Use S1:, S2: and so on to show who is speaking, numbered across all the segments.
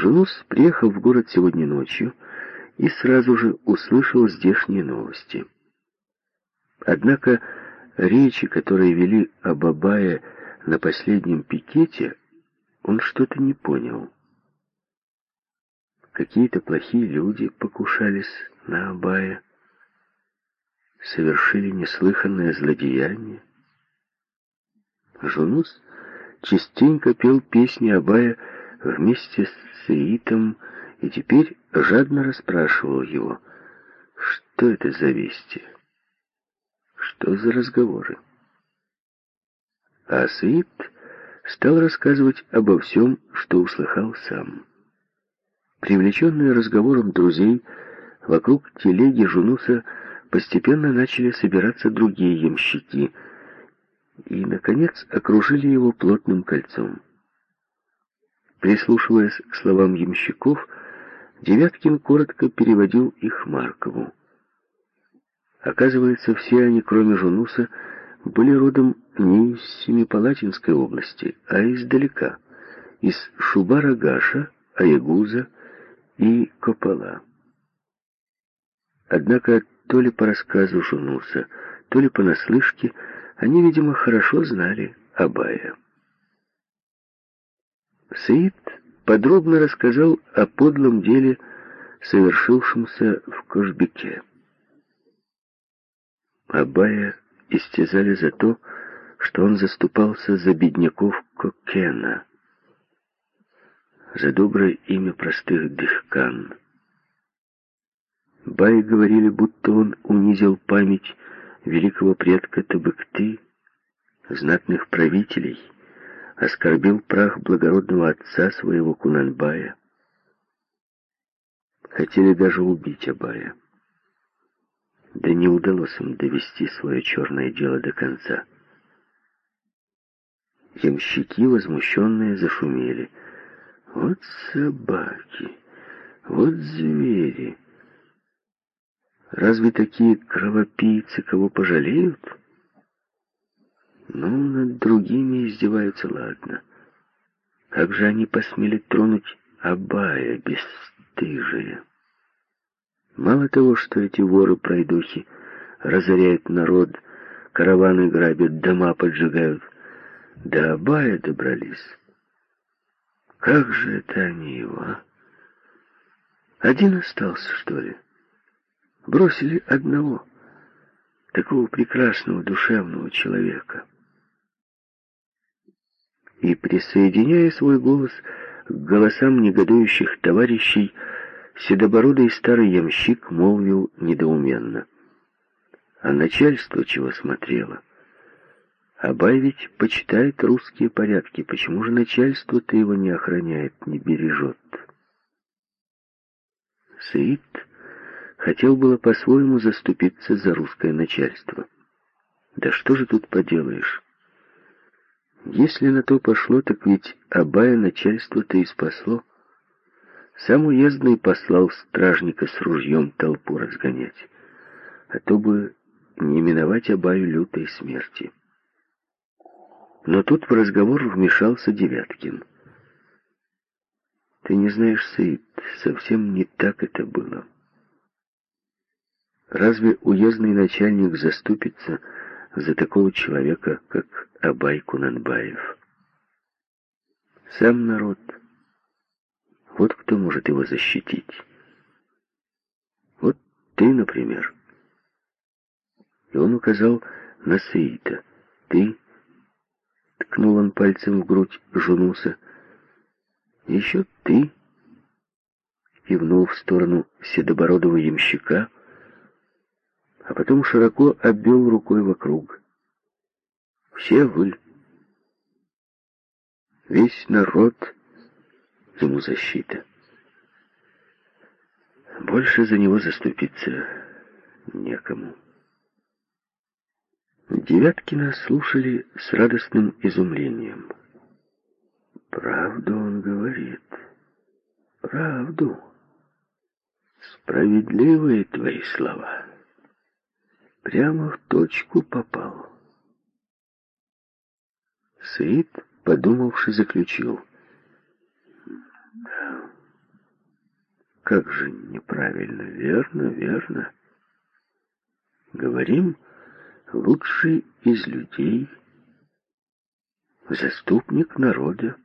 S1: Жунус приехал в город сегодня ночью и сразу же услышал здешние новости. Однако речи, которые вели об Абае на последнем пикете, он что-то не понял. Какие-то плохие люди покушались на Абая, совершили неслыханное злодеяние. Жунус частенько пел песни Абая вместе с Сеитом и теперь жадно расспрашивал его, что это за вести, что за разговоры. А Сеит стал рассказывать обо всем, что услыхал сам. Привлеченные разговором друзей, вокруг телеги Жунуса постепенно начали собираться другие ямщики и, наконец, окружили его плотным кольцом. Прислушиваясь к словам ямщиков, Девяткин коротко переводил их Маркову. Оказывается, все они, кроме Жунуса, были родом не из Семипалатинской области, а издалека, из Шубара-Гаша, Аягуза и Копала. Однако то ли по рассказу Жунуса, то ли по наслышке, они, видимо, хорошо знали Абая. Саид подробно рассказал о подлом деле, совершившемся в Кошбеке. Абая истязали за то, что он заступался за бедняков Кокена, за доброе имя простых дыхкан. Баи говорили, будто он унизил память великого предка Табыкты, знатных правителей, оскорбил прах благородного отца своего Кунанбая. Хотели даже убить Абая. Да не удалось им довести свое черное дело до конца. Ямщики, возмущенные, зашумели. Вот собаки, вот звери. Разве такие кровопийцы кого пожалеют? Ну, над другими издеваются, ладно. Как же они посмели тронуть Абая, бесстыжие? Мало того, что эти воры-пройдухи разоряют народ, караваны грабят, дома поджигают, до Абая добрались. Как же это они его, а? Один остался, что ли? Бросили одного, такого прекрасного душевного человека и, присоединяя свой голос к голосам негодующих товарищей, седобородый старый ямщик молвил недоуменно. А начальство чего смотрело? Абай ведь почитает русские порядки. Почему же начальство-то его не охраняет, не бережет? Саид хотел было по-своему заступиться за русское начальство. Да что же тут поделаешь? Если на то пошло, так ведь Абая начальство-то и спасло. Сам уездный послал стражника с ружьем толпу разгонять, а то бы не миновать Абаю лютой смерти. Но тут в разговор вмешался Девяткин. «Ты не знаешь, Саид, совсем не так это было. Разве уездный начальник заступится за такого человека, как Абай Кунанбаев. Сам народ. Вот кто может его защитить. Вот ты, например. И он указал на Саита. Ты, ткнул он пальцем в грудь Жунуса. Еще ты, кивнул в сторону седобородого ямщика, а потом широко обвел рукой вокруг. Все вы. Весь народ ему защита. Больше за него заступиться некому. Девяткина слушали с радостным изумлением. Правду он говорит. Правду. Справедливые твои слова. Прямо в точку попал. Саид, подумавши, заключил. Как же неправильно? Верно, верно. Говорим, лучший из людей, заступник народа.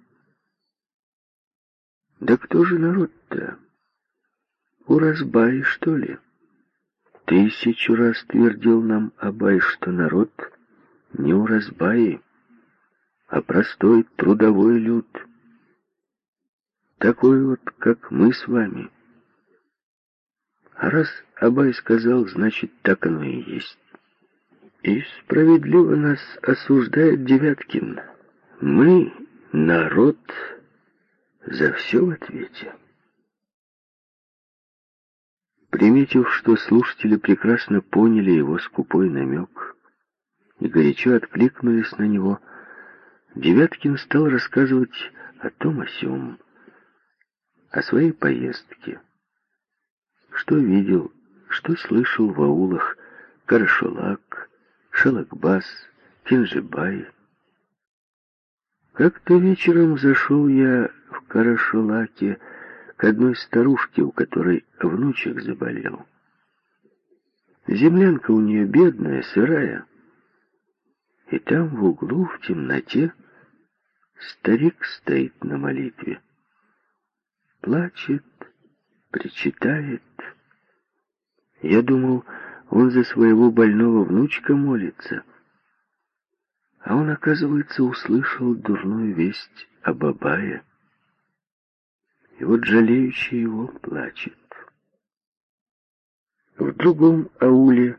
S1: Да кто же народ-то? Уразбай, что ли? Тысячу раз твердил нам Абай, что народ не Уразбаи, а простой трудовой люд. Такой вот, как мы с вами. А раз Абай сказал, значит, так оно и есть. И справедливо нас осуждает Девяткин. Мы, народ, за все в ответе. Приметив, что слушатели прекрасно поняли его скупой намек и горячо откликнулись на него, Девяткин стал рассказывать о том о сём, о своей поездке, что видел, что слышал в аулах Карашулак, Шалакбас, Кинжибай. Как-то вечером зашел я в Карашулаке к одной старушке, у которой внучек заболел. Землянка у нее бедная, сырая. И там в углу, в темноте, старик стоит на молитве. Плачет, причитает. Я думал, он за своего больного внучка молится. А он, оказывается, услышал дурную весть о Бабае. И вот жалеющий его плачет. В другом ауле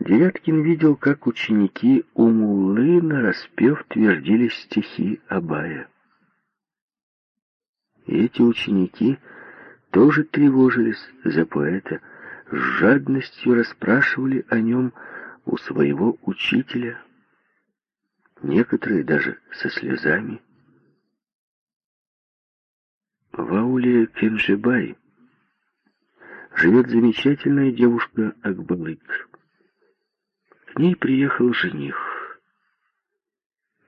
S1: Девяткин видел, как ученики у Муллы нараспев твердили стихи Абая. И эти ученики тоже тревожились за поэта, с жадностью расспрашивали о нем у своего учителя, некоторые даже со слезами. В ауле Кенжибай живет замечательная девушка Акбалык. К ней приехал жених.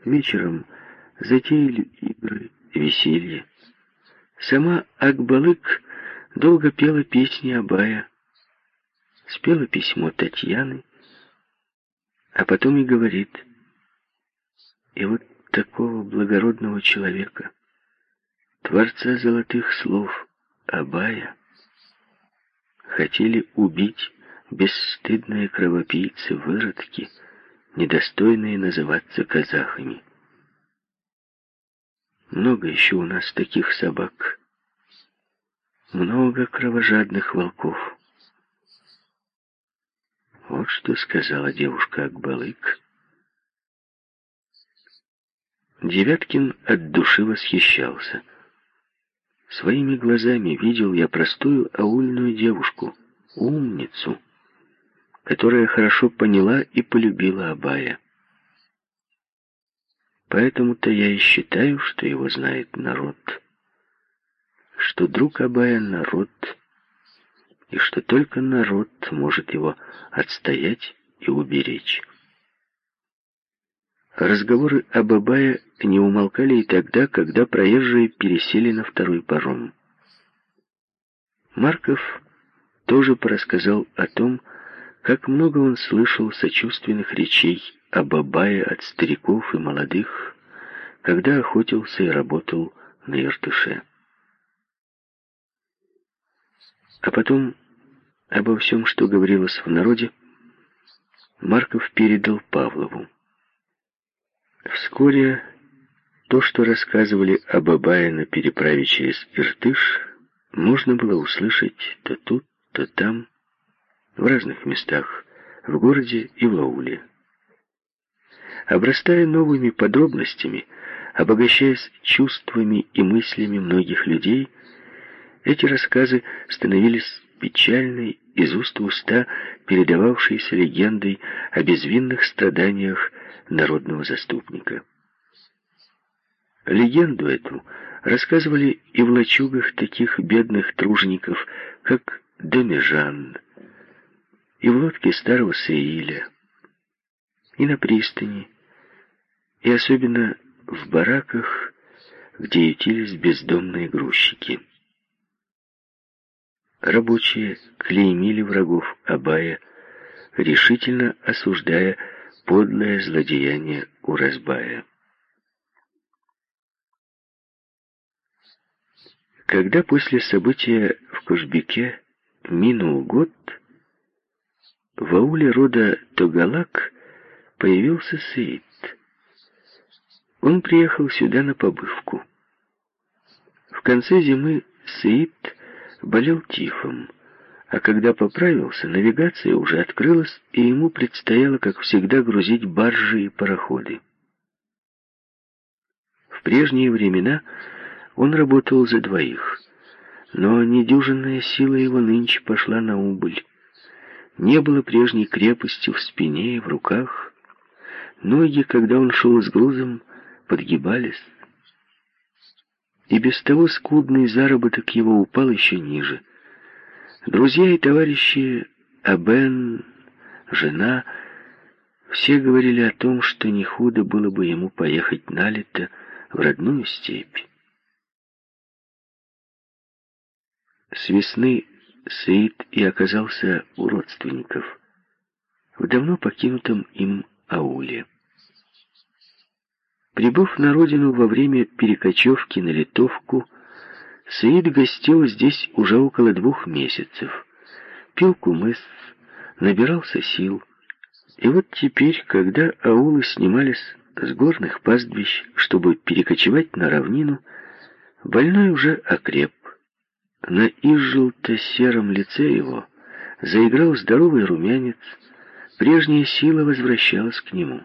S1: Вечером затеяли игры, веселье. Сама Акбалык долго пела песни Абая, спела письмо Татьяны, а потом и говорит, и вот такого благородного человека Творца золотых слов Абая хотели убить бесстыдные кровопийцы-выродки, недостойные называться казахами. Много еще у нас таких собак, много кровожадных волков. Вот что сказала девушка Акбалык. Девяткин от души восхищался — Своими глазами видел я простую аульную девушку, умницу, которая хорошо поняла и полюбила Абая. Поэтому-то я и считаю, что его знает народ, что друг Абая — народ, и что только народ может его отстоять и уберечь. Разговоры об Абае не умолкали и тогда, когда проезжие пересели на второй паром. Марков тоже порассказал о том, как много он слышал сочувственных речей об Абае от стариков и молодых, когда охотился и работал на Иртыше. А потом обо всем, что говорилось в народе, Марков передал Павлову. Вскоре то, что рассказывали об Абае на переправе через Иртыш, можно было услышать то тут, то там, в разных местах, в городе и в ауле. Обрастая новыми подробностями, обогащаясь чувствами и мыслями многих людей, эти рассказы становились печальной, из уст в уста передававшейся легендой о безвинных страданиях народного заступника. Легенду эту рассказывали и в лачугах таких бедных тружеников, как Демежан, и в лодке старого Сеиля, и на пристани, и особенно в бараках, где ютились бездомные грузчики. Рабочие клеймили врагов Абая, решительно осуждая подлое злодеяние Уразбая. Когда после события в Кушбеке минул год, в ауле рода Тогалак появился Саид. Он приехал сюда на побывку. В конце зимы Саид болел тифом, а когда поправился, навигация уже открылась, и ему предстояло, как всегда, грузить баржи и пароходы. В прежние времена он работал за двоих, но недюжинная сила его нынче пошла на убыль. Не было прежней крепости в спине и в руках. Ноги, когда он шел с грузом, подгибались. И без того скудный заработок его упал еще ниже. Друзья и товарищи Абен, жена, все говорили о том, что не худо было бы ему поехать на лето в родную степь. С весны Саид и оказался у родственников в давно покинутом им ауле. Прибыв на родину во время перекочевки на Литовку, Саид гостил здесь уже около двух месяцев. Пил кумыс, набирался сил. И вот теперь, когда аулы снимались с горных пастбищ, чтобы перекочевать на равнину, больной уже окреп. На изжелто-сером лице его заиграл здоровый румянец, прежняя сила возвращалась к нему.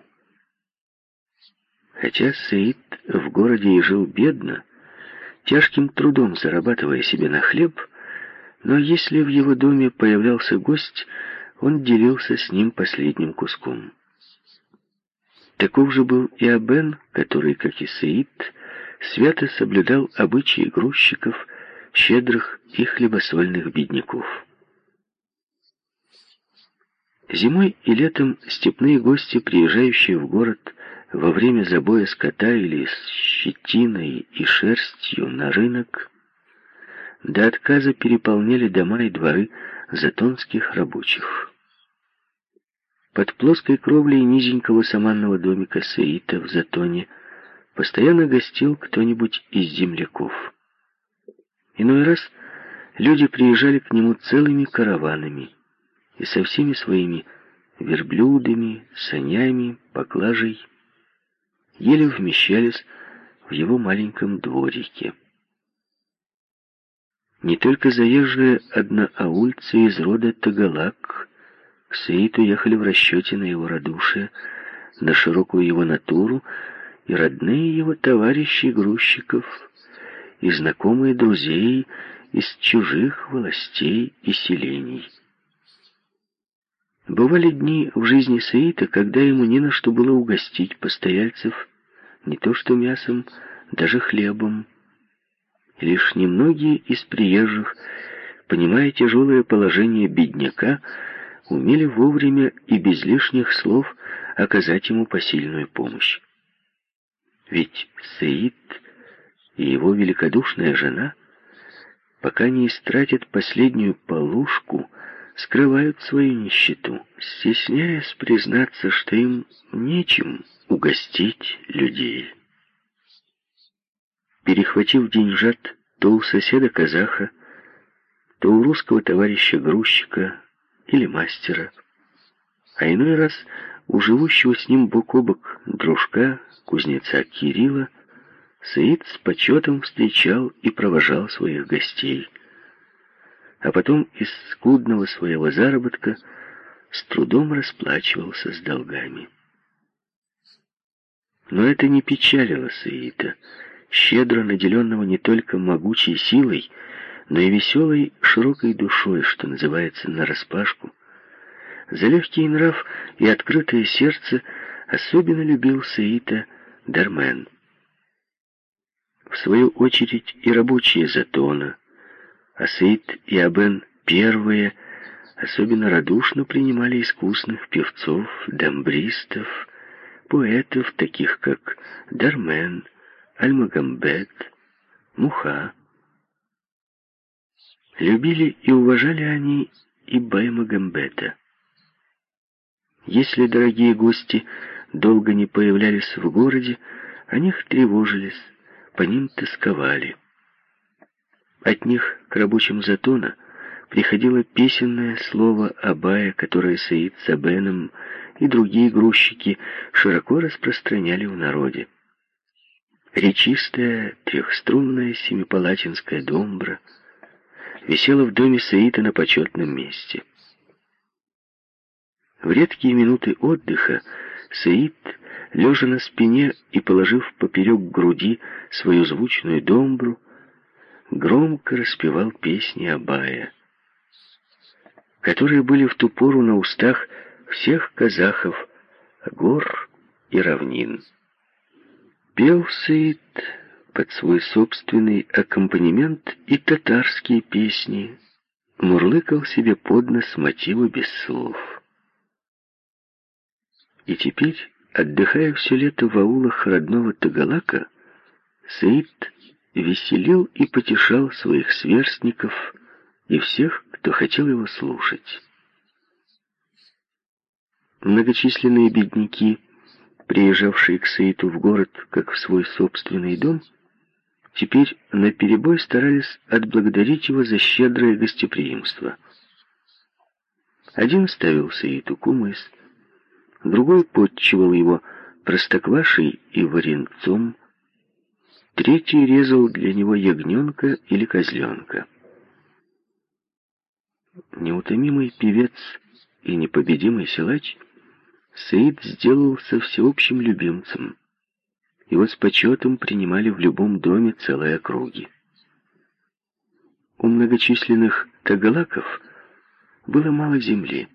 S1: Хотя Саид в городе и жил бедно, тяжким трудом зарабатывая себе на хлеб, но если в его доме появлялся гость, он делился с ним последним куском. Таков же был и Абен, который, как и Саид, свято соблюдал обычаи грузчиков щедрых и хлебосольных бедняков. Зимой и летом степные гости, приезжающие в город во время забоя скота или с щетиной и шерстью на рынок, до отказа переполняли дома и дворы затонских рабочих. Под плоской кровлей низенького саманного домика Саита в Затоне постоянно гостил кто-нибудь из земляков. Иной раз люди приезжали к нему целыми караванами и со всеми своими верблюдами, санями, поклажей еле вмещались в его маленьком дворике. Не только заезжие одноаульцы из рода Тагалак к Саиту ехали в расчете на его радушие, на широкую его натуру и родные его товарищи грузчиков — и знакомые друзей из чужих властей и селений. Бывали дни в жизни Саита, когда ему не на что было угостить постояльцев, не то что мясом, даже хлебом. лишь немногие из приезжих, понимая тяжелое положение бедняка, умели вовремя и без лишних слов оказать ему посильную помощь. Ведь Саид и его великодушная жена, пока не истратят последнюю полушку, скрывают свою нищету, стесняясь признаться, что им нечем угостить людей. Перехватив деньжат то у соседа-казаха, то у русского товарища-грузчика или мастера, а иной раз у живущего с ним бок о бок дружка, кузнеца Кирилла, Саид с почетом встречал и провожал своих гостей, а потом из скудного своего заработка с трудом расплачивался с долгами. Но это не печалило Саида, щедро наделенного не только могучей силой, но и веселой, широкой душой, что называется, нараспашку. За легкий нрав и открытое сердце особенно любил Саита Дармен — в свою очередь и рабочие Затона, Асейд и Абен первые особенно радушно принимали искусных певцов, дамбристов, поэтов, таких как Дармен, Альмагамбет, Муха. Любили и уважали они и Баймагамбета. Если дорогие гости долго не появлялись в городе, о них тревожились, по ним тосковали. От них к рабочим затона приходило песенное слово Абая, которое Саид Сабеном и другие грузчики широко распространяли в народе. Речистая трехструнная семипалатинская домбра висела в доме Саида на почетном месте. В редкие минуты отдыха Саид, лежа на спине и положив поперек груди свою звучную домбру, громко распевал песни Абая, которые были в ту пору на устах всех казахов, гор и равнин. Пел Саид под свой собственный аккомпанемент и татарские песни, мурлыкал себе под нос мотивы без слов. И теперь, отдыхая все лето в аулах родного Тагалака, Саид веселил и потешал своих сверстников и всех, кто хотел его слушать. Многочисленные бедняки, приезжавшие к Саиту в город, как в свой собственный дом, теперь наперебой старались отблагодарить его за щедрое гостеприимство. Один ставил Саиту кумыс, другой подчивал его простоквашей и варенцом, Третий резал для него ягненка или козленка. Неутомимый певец и непобедимый силач Саид сделался всеобщим любимцем. Его с почетом принимали в любом доме целой округи. У многочисленных тагалаков было мало земли,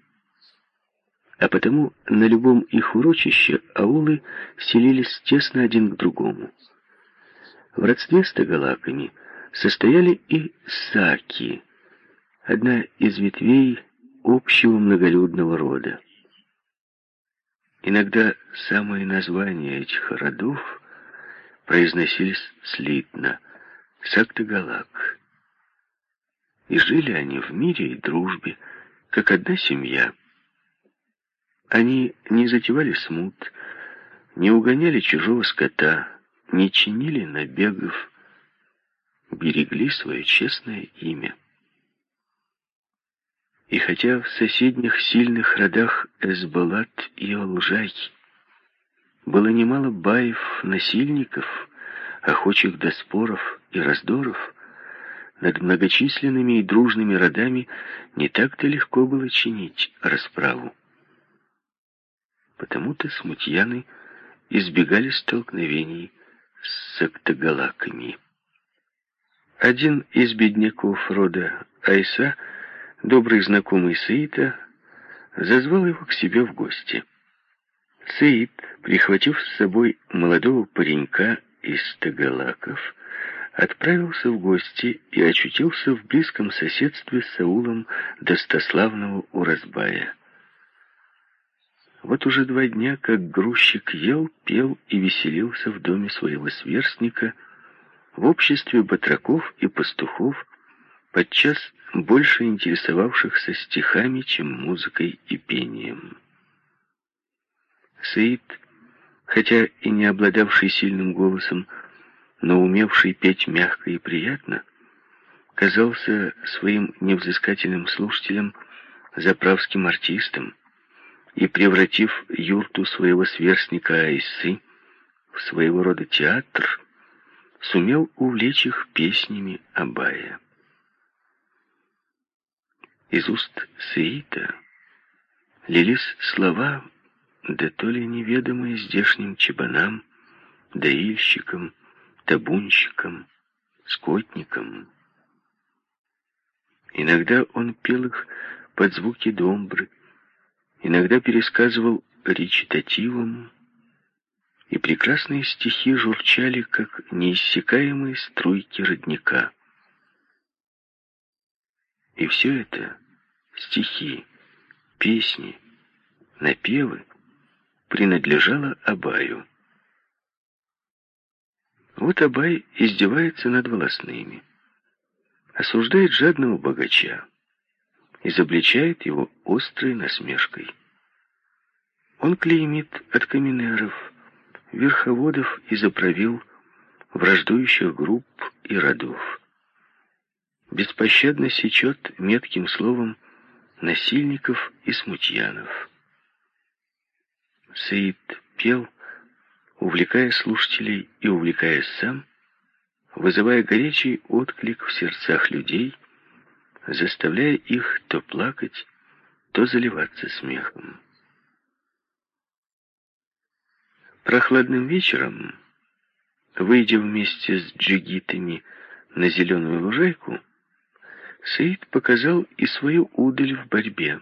S1: а потому на любом их урочище аулы селились тесно один к другому. В родстве с тагалаками состояли и саки, одна из ветвей общего многолюдного рода. Иногда самые названия этих родов произносились слитно «Сактагалак». И жили они в мире и дружбе, как одна семья. Они не затевали смут, не угоняли чужого скота, не чинили набегов, берегли свое честное имя. И хотя в соседних сильных родах Эсбалат и Олжай было немало баев-насильников, охочих до споров и раздоров, над многочисленными и дружными родами не так-то легко было чинить расправу. Потому-то смутьяны избегали столкновений с сектогалаками. Один из бедняков рода Айса, добрый знакомый Саита, зазвал его к себе в гости. Саид, прихватив с собой молодого паренька из Тагалаков, отправился в гости и очутился в близком соседстве с аулом достославного Уразбая. Вот уже два дня, как грузчик ел, пел и веселился в доме своего сверстника, в обществе батраков и пастухов, подчас больше интересовавшихся стихами, чем музыкой и пением. Саид, хотя и не обладавший сильным голосом, но умевший петь мягко и приятно, казался своим невзыскательным слушателем заправским артистом, и, превратив юрту своего сверстника Айсы в своего рода театр, сумел увлечь их песнями Абая. Из уст Саита лились слова, да то ли неведомые здешним чебанам, доильщикам, табунщикам, скотникам. Иногда он пел их под звуки домбры, иногда пересказывал речитативом, и прекрасные стихи журчали, как неиссякаемые струйки родника. И все это — стихи, песни, напевы — принадлежало Абаю. Вот Абай издевается над волосными. осуждает жадного богача, изобличает его острой насмешкой. Он клеймит от каменеров, верховодов и заправил, враждующих групп и родов. Беспощадно сечет метким словом насильников и смутьянов. Саид пел, увлекая слушателей и увлекаясь сам, вызывая горячий отклик в сердцах людей, заставляя их то плакать, то заливаться смехом. Прохладным вечером, выйдя вместе с джигитами на зеленую лужайку, Саид показал и свою удаль в борьбе.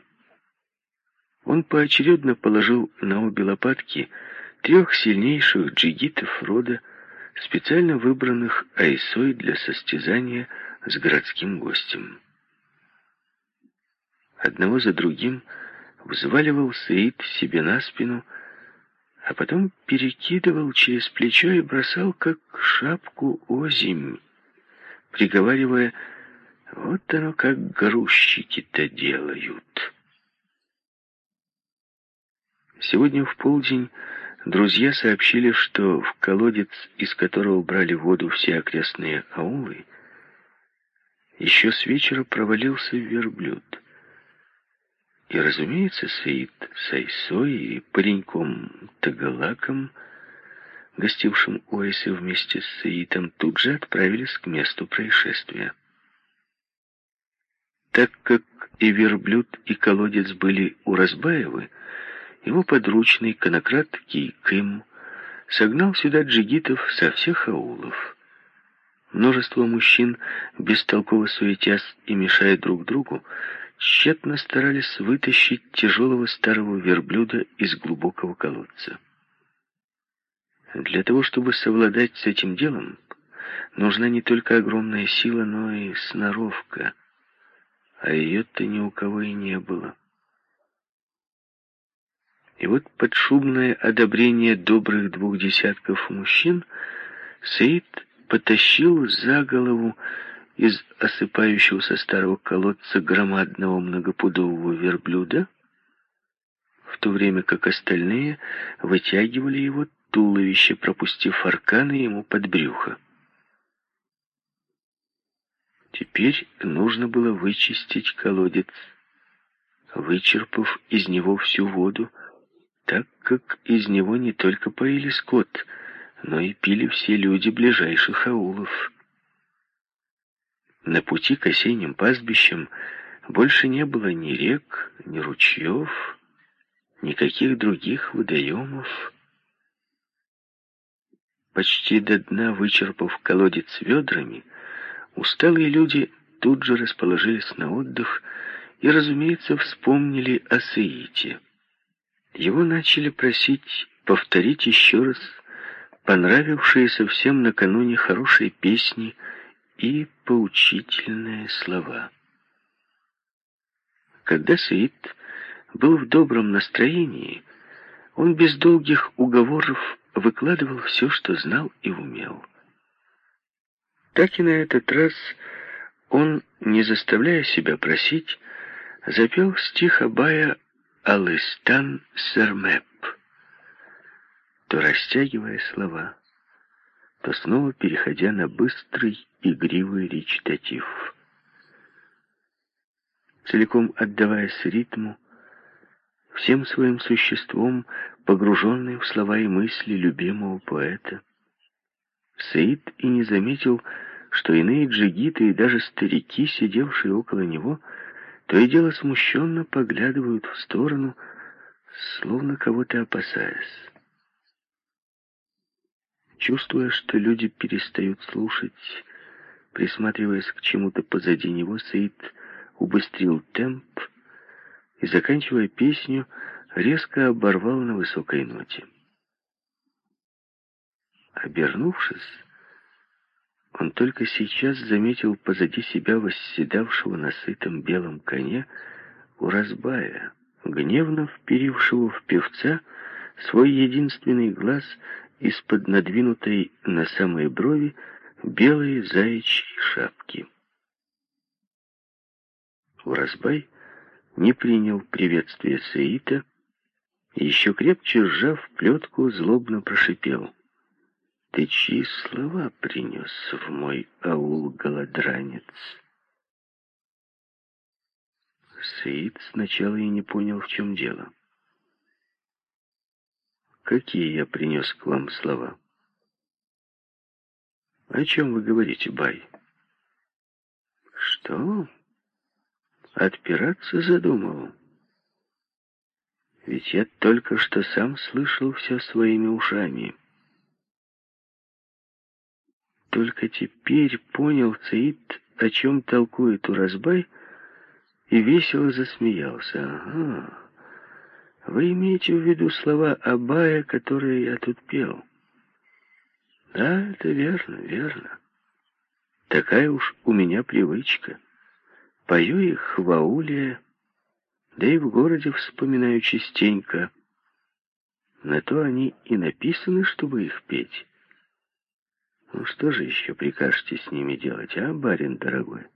S1: Он поочередно положил на обе лопатки трех сильнейших джигитов рода, специально выбранных Айсой для состязания с городским гостем. Одного за другим взваливал Саид себе на спину, а потом перекидывал через плечо и бросал, как шапку озимь, приговаривая «Вот оно как грузчики-то делают». Сегодня в полдень друзья сообщили, что в колодец, из которого брали воду все окрестные аулы, еще с вечера провалился верблюд. И, разумеется, Саид с Айсой и пареньком Тагалаком, гостившим у Айсы вместе с Саидом, тут же отправились к месту происшествия. Так как и верблюд, и колодец были у Разбаевы, его подручный конократ Ким согнал сюда джигитов со всех аулов. Множество мужчин, бестолково суетясь и мешая друг другу, тщетно старались вытащить тяжелого старого верблюда из глубокого колодца. Для того, чтобы совладать с этим делом, нужна не только огромная сила, но и сноровка, а ее-то ни у кого и не было. И вот под шумное одобрение добрых двух десятков мужчин Саид потащил за голову из осыпающегося старого колодца громадного многопудового верблюда, в то время как остальные вытягивали его туловище, пропустив арканы ему под брюхо. Теперь нужно было вычистить колодец, вычерпав из него всю воду, так как из него не только поили скот, но и пили все люди ближайших аулов. На пути к осенним пастбищам больше не было ни рек, ни ручьев, никаких других водоемов. Почти до дна вычерпав колодец ведрами, усталые люди тут же расположились на отдых и, разумеется, вспомнили о Саите. Его начали просить повторить еще раз понравившиеся всем накануне хорошие песни и поучительные слова. Когда Саид был в добром настроении, он без долгих уговоров выкладывал все, что знал и умел. Так и на этот раз он, не заставляя себя просить, запел стих Абая «Алыстан Сермеп», то растягивая слова, то снова переходя на быстрый, игривый речитатив. Целиком отдаваясь ритму, всем своим существом, погруженный в слова и мысли любимого поэта, Саид и не заметил, что иные джигиты и даже старики, сидевшие около него, то и дело смущенно поглядывают в сторону, словно кого-то опасаясь. Чувствуя, что люди перестают слушать, присматриваясь к чему-то позади него, Саид убыстрил темп и, заканчивая песню, резко оборвал на высокой ноте. Обернувшись, он только сейчас заметил позади себя восседавшего на сытом белом коне Уразбая, гневно вперившего в певца свой единственный глаз из-под надвинутой на самые брови белой заячьей шапки. Уразбай не принял приветствие Саита еще крепче сжав плетку, злобно прошипел. «Ты чьи слова принес в мой аул, голодранец?» Саид сначала и не понял, в чем дело. «Какие я принес к вам слова?» «О чем вы говорите, Бай?» «Что?» «Отпираться задумал?» «Ведь я только что сам слышал все своими ушами». Только теперь понял Цаид, о чем толкует Уразбай, и весело засмеялся. «Ага, вы имеете в виду слова Абая, которые я тут пел?» «Да, это верно, верно. Такая уж у меня привычка. Пою их в ауле, да и в городе вспоминаю частенько. На то они и написаны, чтобы их петь. Ну что же еще прикажете с ними делать, а, барин дорогой?»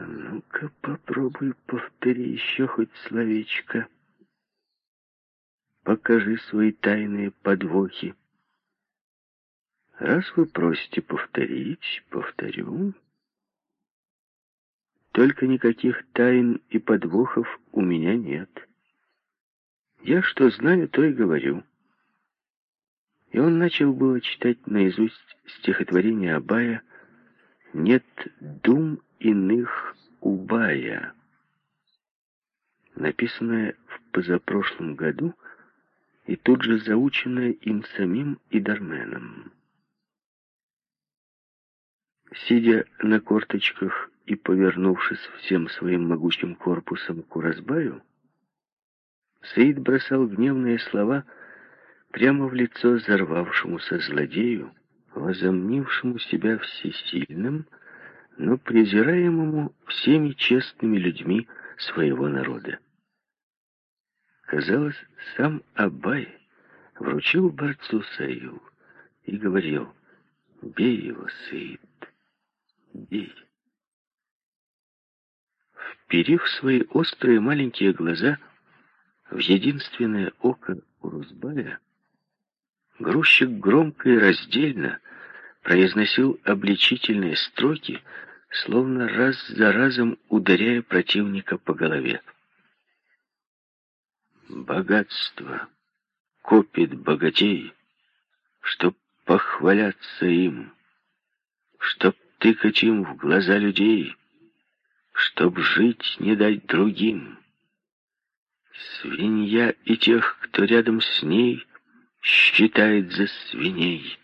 S1: А ну-ка попробуй повтори еще хоть словечко. Покажи свои тайные подвохи. Раз вы просите повторить, повторю. Только никаких тайн и подвохов у меня нет. Я что знаю, то и говорю. И он начал было читать наизусть стихотворение Абая «Нет дум иных Убая, написанное в позапрошлом году и тут же заученное им самим и Дарменом. Сидя на корточках и повернувшись всем своим могучим корпусом к Уразбаю, Саид бросал гневные слова прямо в лицо взорвавшемуся злодею, возомнившему себя всесильным, но презираемому всеми честными людьми своего народа. Казалось, сам Абай вручил борцу Саил и говорил, «Бей его, Саид, бей». Вперив свои острые маленькие глаза в единственное око Урузбая, грузчик громко и раздельно произносил обличительные строки, словно раз за разом ударяя противника по голове. Богатство копит богатей, чтоб похваляться им, чтоб тыкать им в глаза людей, чтоб жить не дать другим. Свинья и тех, кто рядом с ней, считает за свиней.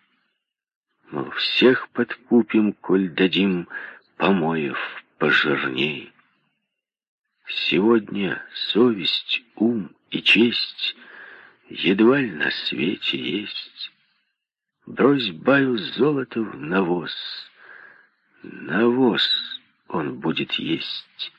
S1: Мол, всех подкупим, коль дадим помоев пожирней. Сегодня совесть, ум и честь едва ли на свете есть. Брось баю золото в навоз, навоз он будет есть.